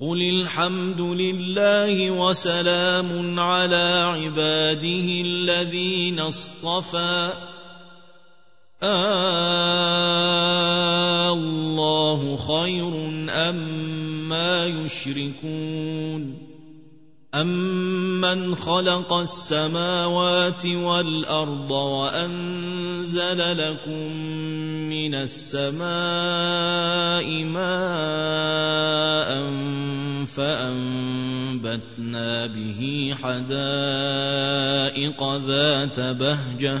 قل الحمد لله وسلام على عباده الذين اصطفى. آه الله خير أما أم يشركون. أمن خلق السماوات والأرض وأنزل لكم من السماء ماء فأنبتنا به حدائق ذات بهجة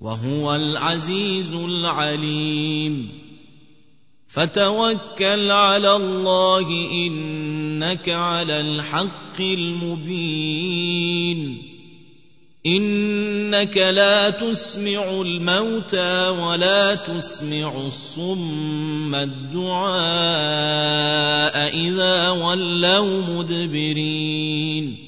وهو العزيز العليم. فتوكل على الله إنك على الحق المبين. إنك لا تسمع الموتى ولا تسمع الصم الدعاء إذا ولوا مدبرين.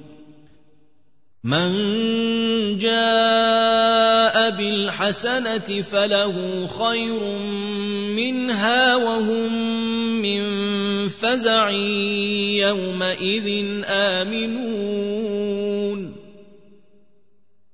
من جاء بالحسنة فله خير منها وهم من فزع يومئذ آمنون.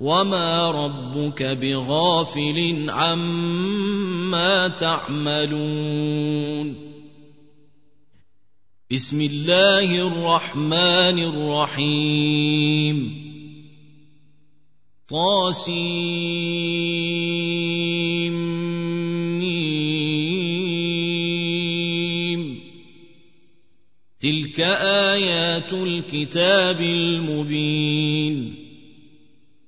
وما ربك بغافل عما تعملون بسم الله الرحمن الرحيم طاسيم تلك آيات الكتاب المبين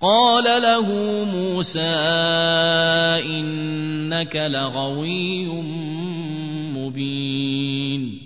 قال له موسى إنك لغوي مبين.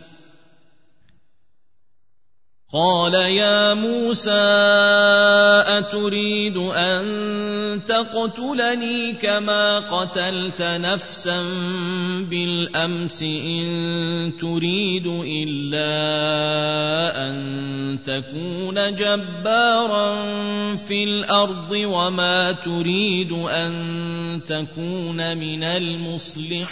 قال يا موسى أتريد أن تقتلني كما قتلت نفسا بالأمس إن تريد إلا أن تكون جبارا في الأرض وما تريد أن تكون من المصلحين.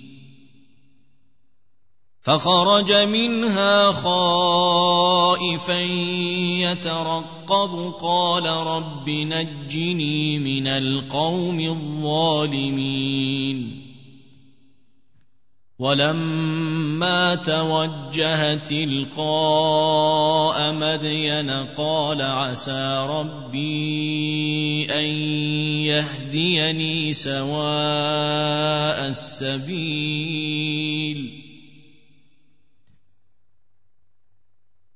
فخرج منها خائفا يترقب. قال رب نجني من القوم الظالمين. ولما توجه تلقاء مدين قال عسى ربي أن يهديني سواء السبيل.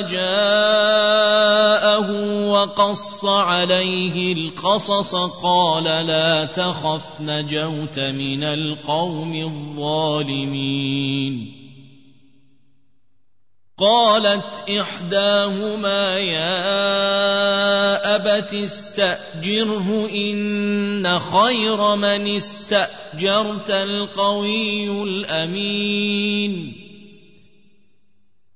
جاءه وقص عليه القصص قال لا تخف نجوت من القوم الظالمين قالت احداهما يا ابت استاجره ان خير من استاجرت القوي الامين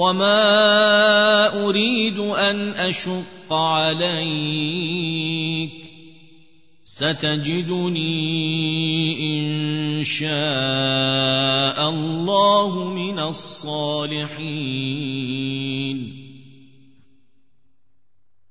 وما أريد أن أشق عليك ستجدني ان شاء الله من الصالحين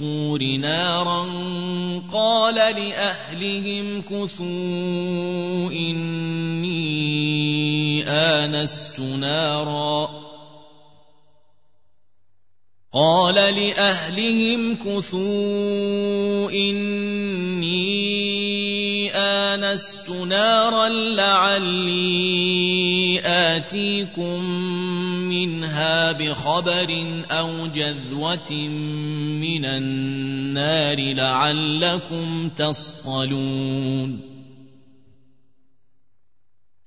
الطور نارا قال لاهلهم كثوا اني انست نارا قال لاهلهم كثوا اني آنست نارا لعلي آتيكم منها بخبر أو جذوة من النار لعلكم تصطلون.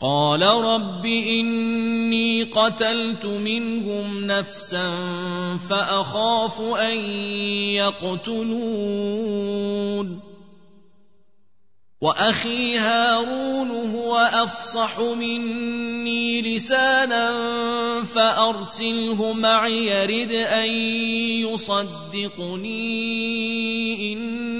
قال رب إني قتلت منهم نفسا فأخاف أن يقتلون. وأخي هارون هو أفصح مني لسانا فأرسله معي يرد أن يصدقني. إن إني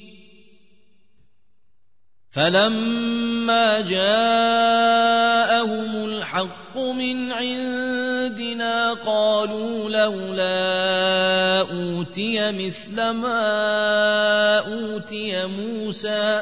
فلما جاءهم الحق من عند قالوا لولا أوتي مثل ما أوتي موسى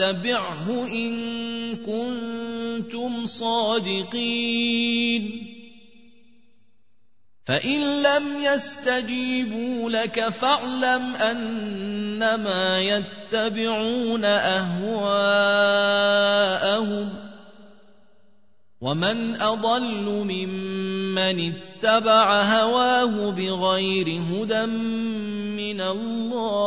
أتبعه إن كنتم صادقين. فإن لم يستجيبوا لك فاعلم أنما يتبعون أهواءهم. ومن أضل ممن اتبع هواه بغير هدى من الله.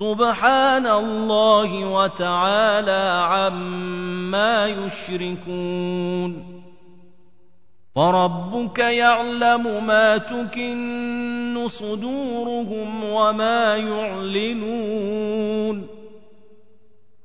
سبحان الله وتعالى عما يشركون. وربك يعلم ما تكن صدورهم وما يعلنون.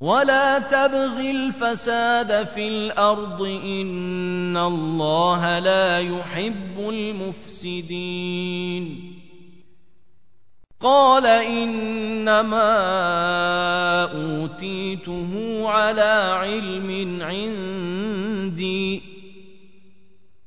ولا تبغ الفساد في الأرض إن الله لا يحب المفسدين قال إنما أوتيته على علم عندي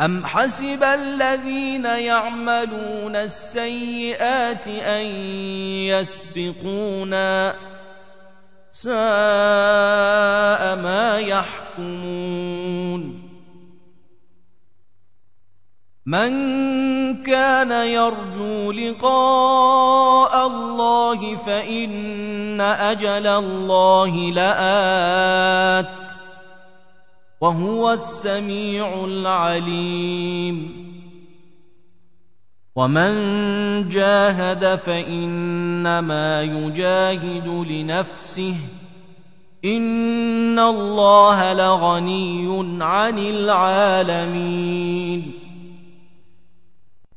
أم حسب الذين يعملون السيئات أن يسبقونا ساء ما يحكمون من كان يرجو لقاء الله فإن أجل الله لآت وهو السميع العليم. ومن جاهد فإنما يجاهد لنفسه. إن الله لغني عن العالمين.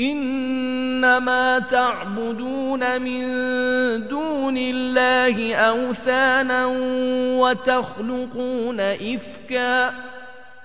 إنما تعبدون من دون الله أوثانا وتخلقون إفكاً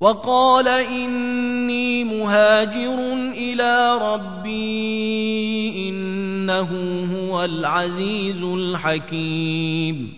وقال إني مهاجر إلى ربي إنه هو العزيز الحكيم.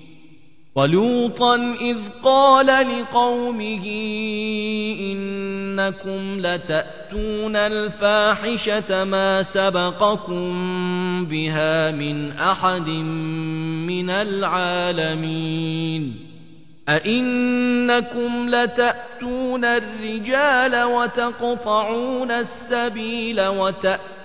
ولوطا إذ قال لقومه إنكم لتأتون الفاحشة ما سبقكم بها من أحد من العالمين. أئنكم لتأتون الرجال وتقطعون السبيل وتأتون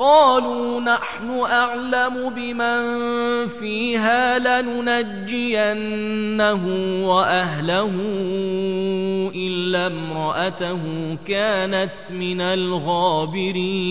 قالوا نحن أعلم بمن فيها لننجينه وأهله إلا امرأته كانت من الغابرين.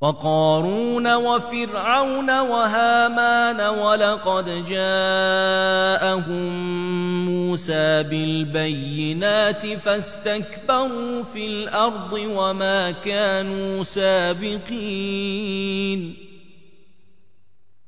وقارون وفرعون وهامان ولقد جاءهم موسى بالبينات فاستكبروا في الأرض وما كانوا سابقين.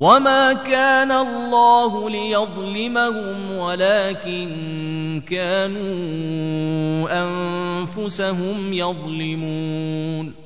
وما كان الله ليظلمهم ولكن كانوا أنفسهم يظلمون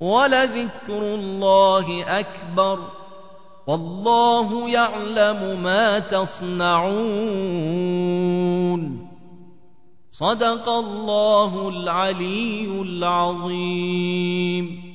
ولذكر الله أكبر والله يعلم ما تصنعون. صدق الله العلي العظيم.